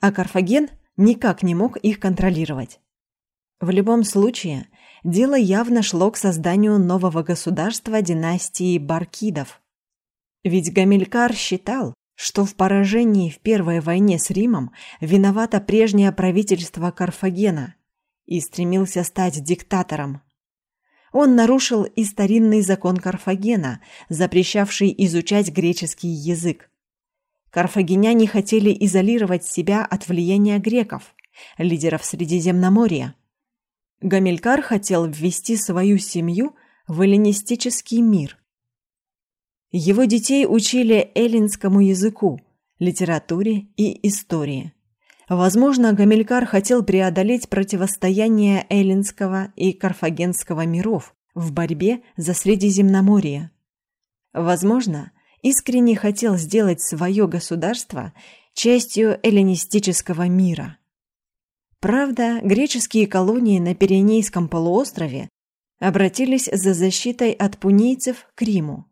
А Карфаген никак не мог их контролировать. В любом случае, дело явно шло к созданию нового государства династии Баркидов. Ведь Гамилькар считал, что в поражении в Первой войне с Римом виновато прежнее правительство Карфагена и стремился стать диктатором. Он нарушил и старинный закон Карфагена, запрещавший изучать греческий язык. Карфагеняне хотели изолировать себя от влияния греков, лидеров Средиземноморья. Гамилькар хотел ввести свою семью в эллинистический мир, его детей учили эллинскому языку, литературе и истории. Возможно, Гамилькар хотел преодолеть противостояние эллинского и карфагенского миров в борьбе за Средиземноморье. Возможно, искренне хотел сделать свое государство частью эллинистического мира. Правда, греческие колонии на Пиренейском полуострове обратились за защитой от пунийцев к Риму.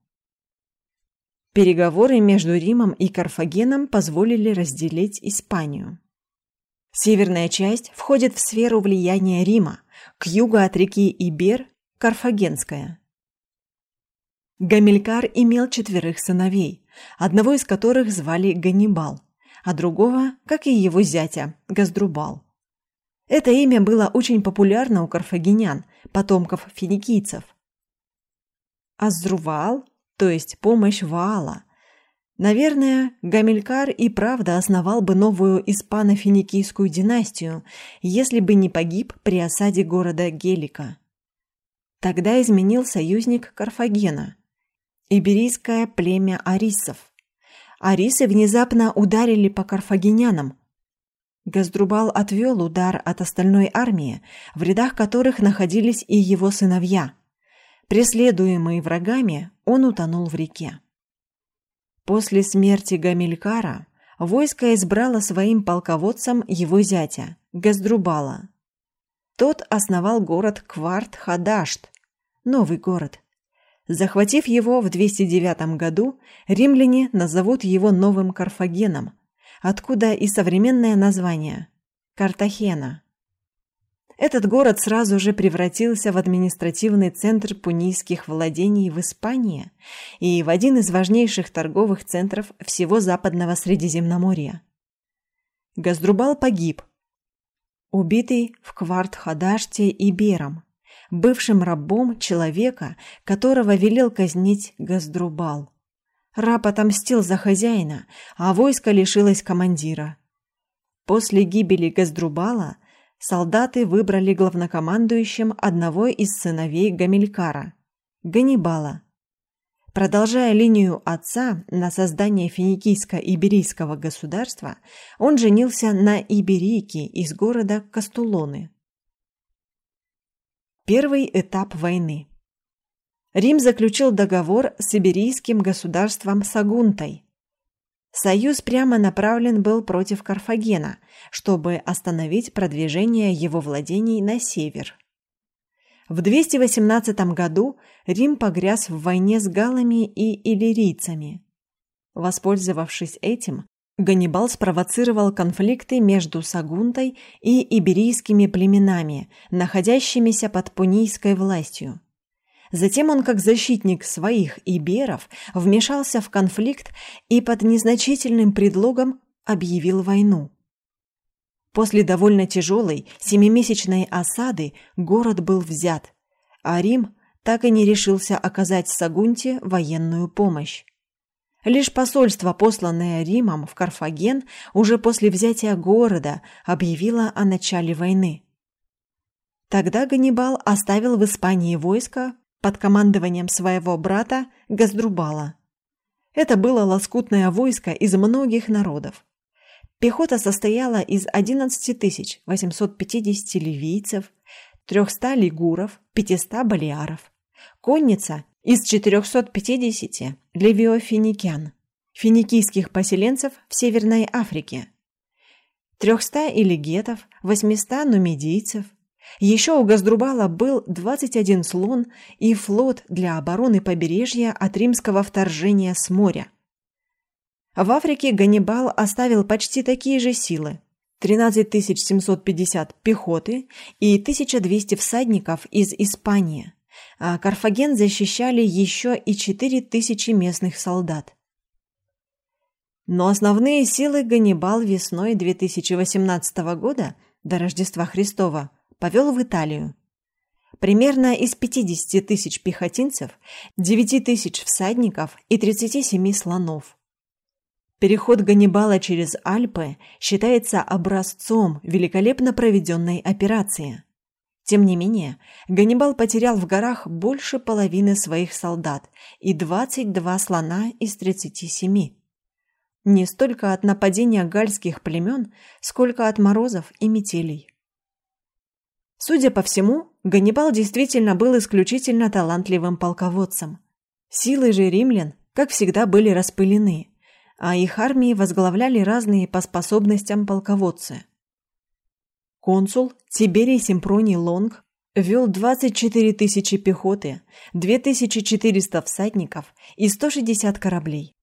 Переговоры между Римом и Карфагеном позволили разделить Испанию. Северная часть входит в сферу влияния Рима, к югу от реки Ибер – Карфагенская. Гамилькар имел четверых сыновей, одного из которых звали Ганнибал, а другого, как и его зятя, Газдрубал. Это имя было очень популярно у карфагенян, потомков финикийцев. Аздрувал то есть помощь Ваала. Наверное, Гамилькар и правда основал бы новую испано-финикийскую династию, если бы не погиб при осаде города Гелика. Тогда изменил союзник Карфагена – иберийское племя арисов. Арисы внезапно ударили по карфагенянам. Газдрубал отвел удар от остальной армии, в рядах которых находились и его сыновья – Преследуемый врагами, он утонул в реке. После смерти Гамилькара войско избрало своим полководцем его зятя, Газдрубала. Тот основал город Кварт-Хадашт, новый город. Захватив его в 209 году, римляне назовут его новым Карфагеном, откуда и современное название – Картахена. Этот город сразу же превратился в административный центр пунийских владений в Испании и в один из важнейших торговых центров всего западного Средиземноморья. Газдрубал погиб, убитый в Кварт-Хадаште Ибером, бывшим рабом человека, которого велел казнить Газдрубал. Раб отомстил за хозяина, а войско лишилось командира. После гибели Газдрубала – солдаты выбрали главнокомандующим одного из сыновей Гамилькара – Ганнибала. Продолжая линию отца на создание финикийско-иберийского государства, он женился на иберийке из города Кастулоны. Первый этап войны. Рим заключил договор с иберийским государством Сагунтой, Союз прямо направлен был против Карфагена, чтобы остановить продвижение его владений на север. В 218 году Рим погряз в войне с галлами и иллирийцами. Воспользовавшись этим, Ганнибал спровоцировал конфликты между Сагунтой и иберийскими племенами, находящимися под пунийской властью. Затем он, как защитник своих иберов, вмешался в конфликт и под незначительным предлогом объявил войну. После довольно тяжелой семимесячной осады город был взят, а Рим так и не решился оказать Сагунте военную помощь. Лишь посольство, посланное Римом в Карфаген, уже после взятия города объявило о начале войны. Тогда Ганнибал оставил в Испании войско под командованием своего брата Газдрубала. Это было лоскутное войско из многих народов. Пехота состояла из 11 850 ливийцев, 300 лигуров, 500 балиаров. Конница из 450 левиофиникян, финикийских поселенцев в Северной Африке. 300 илигетов, 800 нумидийцев. Еще у Газдрубала был 21 слон и флот для обороны побережья от римского вторжения с моря. В Африке Ганнибал оставил почти такие же силы. 13 750 пехоты и 1200 всадников из Испании, а Карфаген защищали еще и 4000 местных солдат. Но основные силы Ганнибал весной 2018 года, до Рождества Христова, повел в Италию. Примерно из 50 тысяч пехотинцев, 9 тысяч всадников и 37 слонов. Переход Ганнибала через Альпы считается образцом великолепно проведенной операции. Тем не менее, Ганнибал потерял в горах больше половины своих солдат и 22 слона из 37. Не столько от нападения гальских племен, сколько от морозов и метелей. Судя по всему, Ганнибал действительно был исключительно талантливым полководцем. Силы же римлян, как всегда, были распылены, а их армии возглавляли разные по способностям полководцы. Консул Тиберий Симпроний Лонг вел 24 тысячи пехоты, 2400 всадников и 160 кораблей.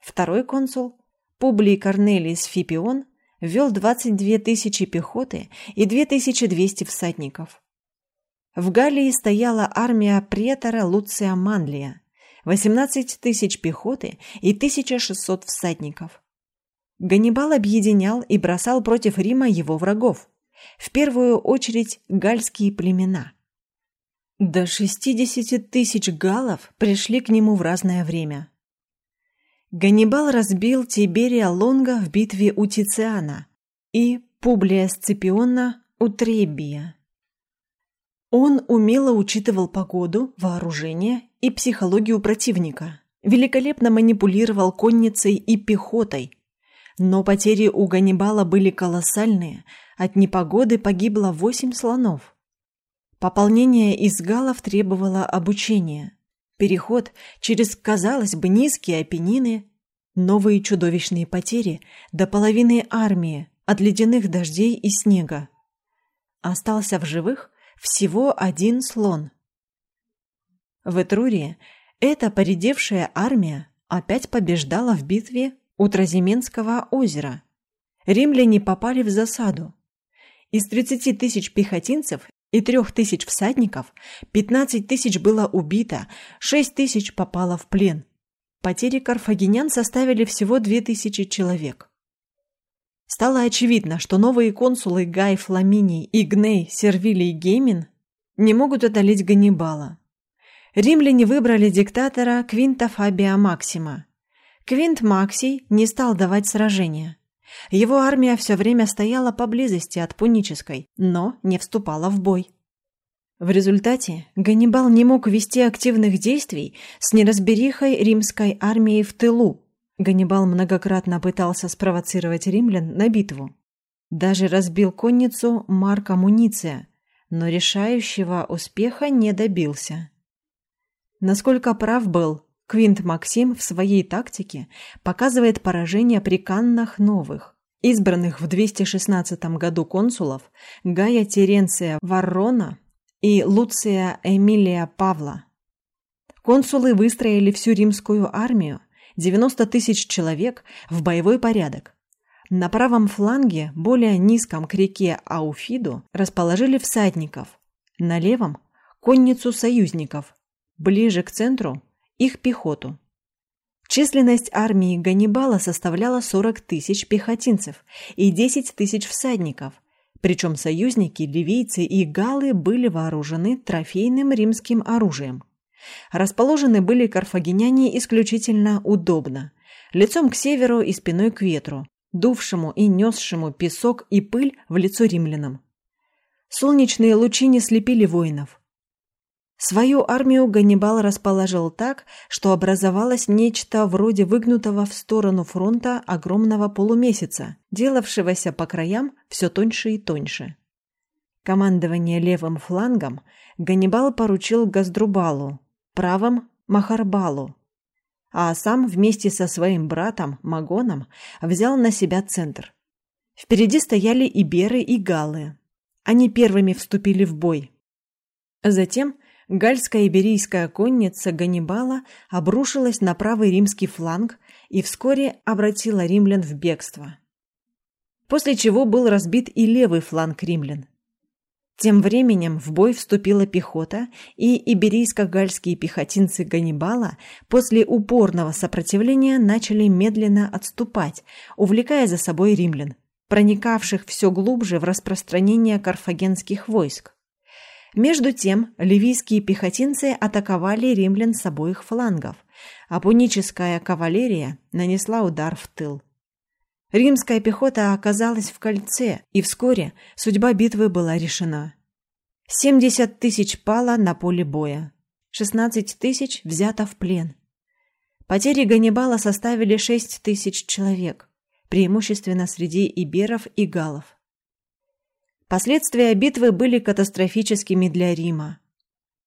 Второй консул, Публий Корнелий Сфипион, вел 22 тысячи пехоты и 2200 всадников. В Галлии стояла армия претора Луция Манлия, 18 тысяч пехоты и 1600 всадников. Ганнибал объединял и бросал против Рима его врагов, в первую очередь гальские племена. До 60 тысяч галлов пришли к нему в разное время. Ганнибал разбил Тиберия Лонга в битве у Тициана и Публия Сципиона у Требия. Он умело учитывал погоду, вооружение и психологию противника, великолепно манипулировал конницей и пехотой. Но потери у Ганнибала были колоссальные, от непогоды погибло восемь слонов. Пополнение из галов требовало обучения – Переход через, казалось бы, низкие Апеннины, новые чудовищные потери до половины армии от ледяных дождей и снега. Остался в живых всего один слон. В Этрурии эта поредевшая армия опять побеждала в битве у Тразименского озера. Римляне попали в засаду. Из 30 тысяч пехотинцев и трех тысяч всадников, пятнадцать тысяч было убито, шесть тысяч попало в плен. Потери карфагенян составили всего две тысячи человек. Стало очевидно, что новые консулы Гай Фламиний, Игней, Сервилий и Геймин не могут одолеть Ганнибала. Римляне выбрали диктатора Квинта Фабия Максима. Квинт Максий не стал давать сражения. Его армия все время стояла поблизости от Пунической, но не вступала в бой. В результате Ганнибал не мог вести активных действий с неразберихой римской армией в тылу. Ганнибал многократно пытался спровоцировать римлян на битву. Даже разбил конницу Марка Муниция, но решающего успеха не добился. Насколько прав был Квинт Максим в своей тактике показывает поражение при Каннах новых, избранных в 216 году консулов Гая Теренция Варрона и Луция Эмилия Павла. Консулы выстроили всю римскую армию, 90 тысяч человек, в боевой порядок. На правом фланге, более низком к реке Ауфиду, расположили всадников, на левом – конницу союзников, ближе к центру их пехоту. Численность армии Ганнибала составляла 40 тысяч пехотинцев и 10 тысяч всадников, причем союзники, ливийцы и галлы были вооружены трофейным римским оружием. Расположены были карфагеняне исключительно удобно, лицом к северу и спиной к ветру, дувшему и несшему песок и пыль в лицо римлянам. Солнечные лучи не слепили воинов, Свою армию Ганнибал расположил так, что образовалось нечто вроде выгнутого в сторону фронта огромного полумесяца, делавшегося по краям все тоньше и тоньше. Командование левым флангом Ганнибал поручил Газдрубалу, правым – Махарбалу, а сам вместе со своим братом Магоном взял на себя центр. Впереди стояли иберы и галлы. Они первыми вступили в бой. Затем гальская иберийская конница Ганнибала обрушилась на правый римский фланг и вскоре обратила римлян в бегство. После чего был разбит и левый фланг римлян. Тем временем в бой вступила пехота, и иберийско-гальские пехотинцы Ганнибала после упорного сопротивления начали медленно отступать, увлекая за собой римлян, проникавших все глубже в распространение карфагенских войск. Между тем, ливийские пехотинцы атаковали римлян с обоих флангов, а пуническая кавалерия нанесла удар в тыл. Римская пехота оказалась в кольце, и вскоре судьба битвы была решена. 70 тысяч пало на поле боя, 16 тысяч взято в плен. Потери Ганнибала составили 6 тысяч человек, преимущественно среди иберов и галлов. Последствия битвы были катастрофическими для Рима.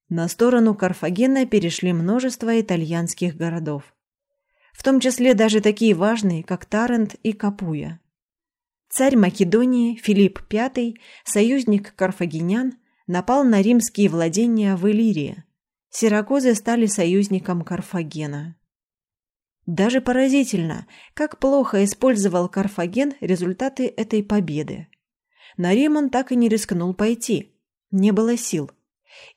На сторону Карфагена перешли множество итальянских городов в том числе даже такие важные, как Тарент и Капуя. Царь Македонии Филипп V, союзник карфагенян, напал на римские владения в Иллирии. Сиракузы стали союзником Карфагена. Даже поразительно, как плохо использовал Карфаген результаты этой победы. На Рим так и не рискнул пойти. Не было сил.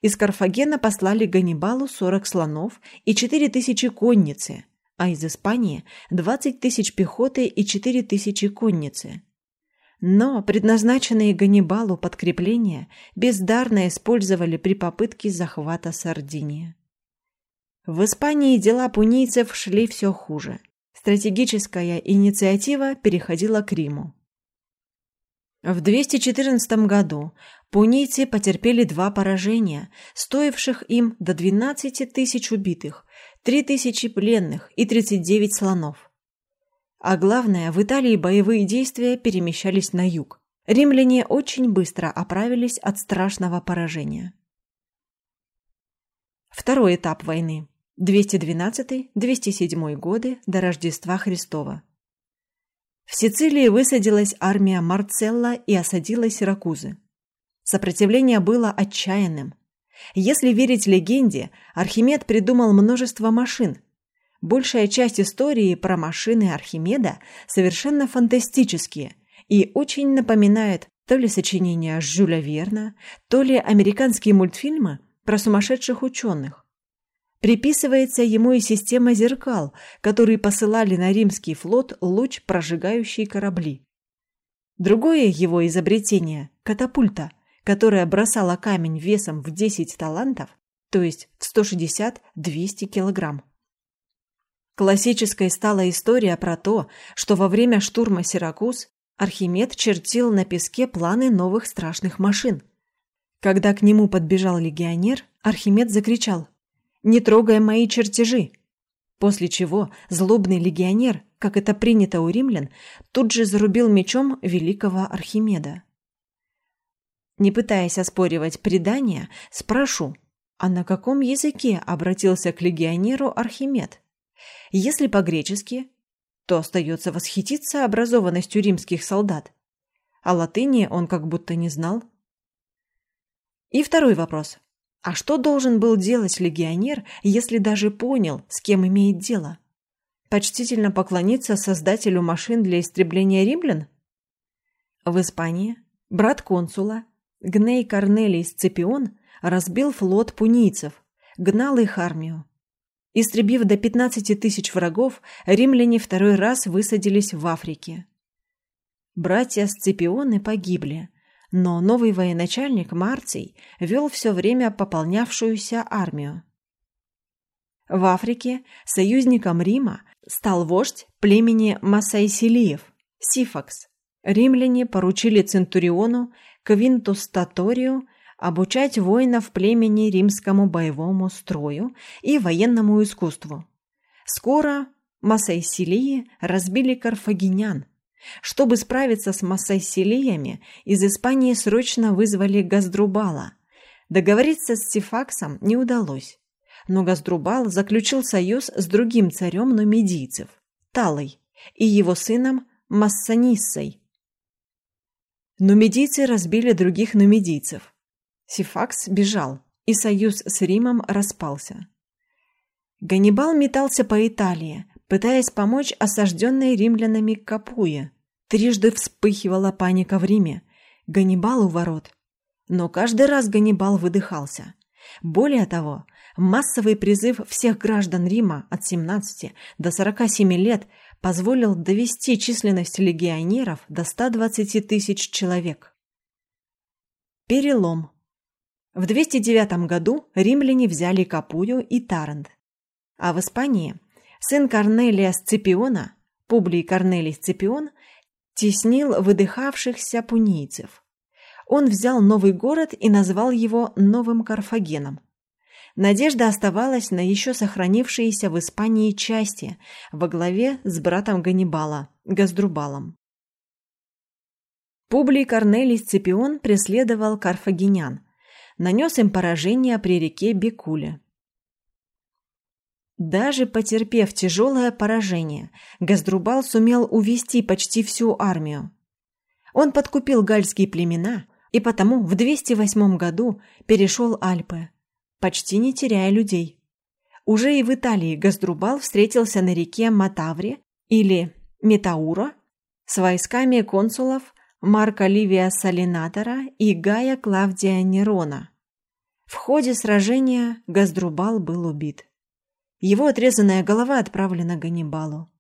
Из Карфагена послали Ганнибалу 40 слонов и 4000 конницы – а из Испании 20 тысяч пехоты и 4 тысячи конницы. Но предназначенные Ганнибалу подкрепления бездарно использовали при попытке захвата Сардинии. В Испании дела пунийцев шли все хуже. Стратегическая инициатива переходила к Риму. В 214 году пунийцы потерпели два поражения, стоивших им до 12 тысяч убитых, три тысячи пленных и 39 слонов. А главное, в Италии боевые действия перемещались на юг. Римляне очень быстро оправились от страшного поражения. Второй этап войны. 212-207 годы до Рождества Христова. В Сицилии высадилась армия Марцелла и осадила Сиракузы. Сопротивление было отчаянным. Если верить легенде, Архимед придумал множество машин. Большая часть истории про машины Архимеда совершенно фантастические и очень напоминает то ли сочинения Жюля Верна, то ли американские мультфильмы про сумасшедших ученых. Приписывается ему и система зеркал, которые посылали на римский флот луч, прожигающий корабли. Другое его изобретение – катапульта – которая бросала камень весом в 10 талантов, то есть в 160-200 килограмм. Классической стала история про то, что во время штурма Сиракуз Архимед чертил на песке планы новых страшных машин. Когда к нему подбежал легионер, Архимед закричал «Не трогай мои чертежи!» После чего злобный легионер, как это принято у римлян, тут же зарубил мечом великого Архимеда. Не пытаясь оспоривать предание, спрошу, а на каком языке обратился к легионеру Архимед? Если по-гречески, то остается восхититься образованностью римских солдат. А латыни он как будто не знал. И второй вопрос. А что должен был делать легионер, если даже понял, с кем имеет дело? Почтительно поклониться создателю машин для истребления римлян? В Испании брат консула Гней Корнелий Сципион разбил флот пунийцев, гнал их армию. Истребив до 15 тысяч врагов, римляне второй раз высадились в Африке. Братья Сципионы погибли, но новый военачальник Марций вел все время пополнявшуюся армию. В Африке союзником Рима стал вождь племени Масайсилиев – Сифакс. Римляне поручили Центуриону Квинту Статорию обучать воинов племени римскому боевому строю и военному искусству. Скоро Масайсилии разбили карфагенян. Чтобы справиться с Масайсилиями, из Испании срочно вызвали Газдрубала. Договориться с Сифаксом не удалось. Но Газдрубал заключил союз с другим царем нумидийцев – Талой, и его сыном Массаниссой – Нумидийцы разбили других нумидийцев. Сифакс бежал, и союз с Римом распался. Ганнибал метался по Италии, пытаясь помочь осажденной римлянами Капуе. Трижды вспыхивала паника в Риме. Ганнибал у ворот. Но каждый раз Ганнибал выдыхался. Более того, массовый призыв всех граждан Рима от 17 до 47 лет позволил довести численность легионеров до 120 тысяч человек. Перелом. В 209 году римляне взяли Капую и Тарант, а в Испании сын Корнелия Сципиона, Публий Корнелий Сципион, теснил выдыхавшихся пунийцев. Он взял новый город и назвал его Новым Карфагеном. Надежда оставалась на еще сохранившиеся в Испании части во главе с братом Ганнибала, Газдрубалом. Публий Корнелий Сципион преследовал карфагенян, нанес им поражение при реке Бекуле. Даже потерпев тяжелое поражение, Газдрубал сумел увести почти всю армию. Он подкупил гальские племена и потому в 208 году перешел Альпы, почти не теряя людей. Уже и в Италии Газдрубал встретился на реке Матавре или Метаура с войсками консулов Марка Ливия Салинатора и Гая Клавдия Нерона. В ходе сражения Газдрубал был убит. Его отрезанная голова отправлена Ганнибалу.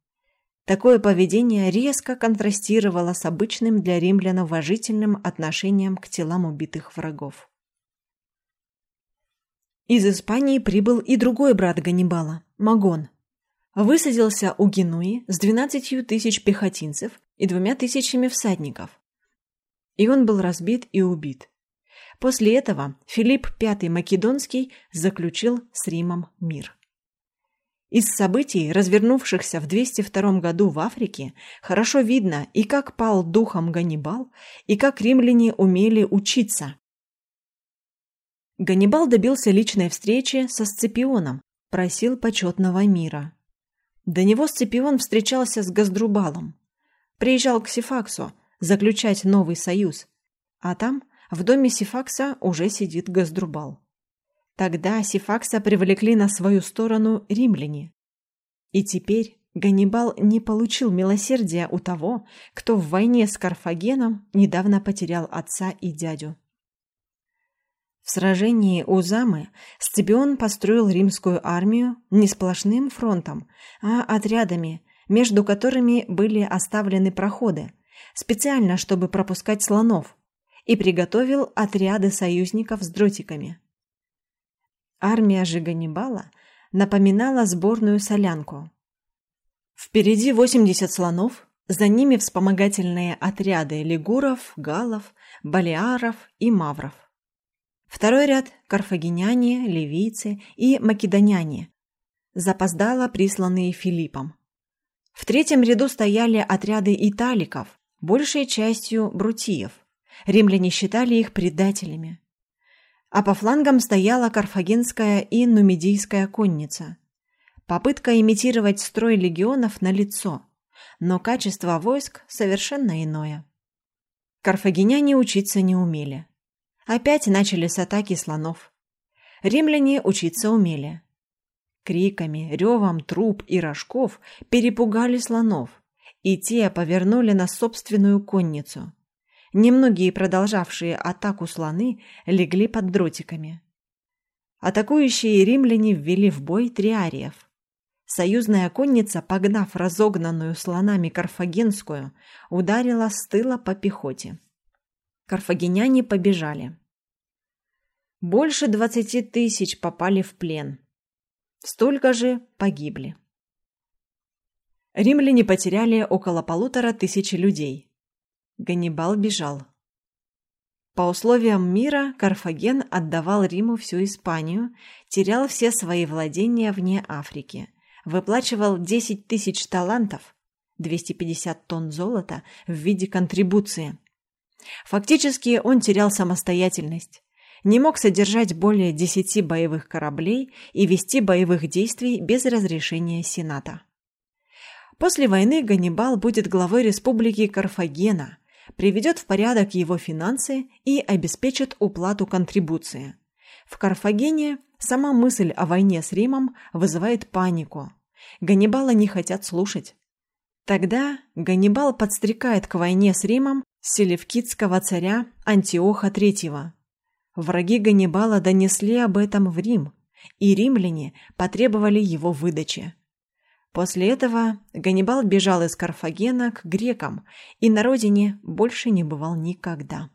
Такое поведение резко контрастировало с обычным для римлян уважительным отношением к телам убитых врагов. Из Испании прибыл и другой брат Ганнибала, Магон. Высадился у Генуи с 12 тысяч пехотинцев и двумя тысячами всадников. И он был разбит и убит. После этого Филипп V Македонский заключил с Римом мир. Из событий, развернувшихся в 202 году в Африке, хорошо видно и как пал духом Ганнибал, и как римляне умели учиться. Ганнибал добился личной встречи со Сципионом, просил почетного мира. До него Сципион встречался с Газдрубалом. Приезжал к Сифаксу заключать новый союз, а там, в доме Сифакса, уже сидит Газдрубал. Тогда Сифакса привлекли на свою сторону римляне. И теперь Ганнибал не получил милосердия у того, кто в войне с Карфагеном недавно потерял отца и дядю. В сражении у Замы Сципион построил римскую армию не сплошным фронтом, а отрядами, между которыми были оставлены проходы, специально чтобы пропускать слонов, и приготовил отряды союзников с дротиками. Армия же Ганнибала напоминала сборную солянку. Впереди 80 слонов, за ними вспомогательные отряды лигуров, галов, балиаров и мавров. Второй ряд – карфагеняне, ливийцы и македоняне, запоздало присланные Филиппом. В третьем ряду стояли отряды италиков, большей частью брутиев. Римляне считали их предателями. А по флангам стояла карфагенская и нумидийская конница. Попытка имитировать строй легионов на лицо, но качество войск совершенно иное. Карфагеняне учиться не умели. Опять начали с атаки слонов. Римляне учиться умели. Криками, ревом труп и рожков перепугали слонов, и те повернули на собственную конницу. Немногие продолжавшие атаку слоны легли под дротиками. Атакующие римляне ввели в бой триариев. Союзная конница, погнав разогнанную слонами карфагенскую, ударила с тыла по пехоте. Карфагеняне побежали. Больше двадцати тысяч попали в плен. Столько же погибли. Римляне потеряли около полутора тысяч людей. Ганнибал бежал. По условиям мира Карфаген отдавал Риму всю Испанию, терял все свои владения вне Африки, выплачивал 10 тысяч талантов, 250 тонн золота в виде контрибуции – Фактически он терял самостоятельность, не мог содержать более десяти боевых кораблей и вести боевых действий без разрешения Сената. После войны Ганнибал будет главой республики Карфагена, приведет в порядок его финансы и обеспечит уплату контрибуции. В Карфагене сама мысль о войне с Римом вызывает панику. Ганнибала не хотят слушать. Тогда Ганнибал подстрекает к войне с Римом селевкидского царя Антиоха III. Враги Ганнибала донесли об этом в Рим, и римляне потребовали его выдачи. После этого Ганнибал бежал из Карфагена к грекам и на родине больше не бывал никогда.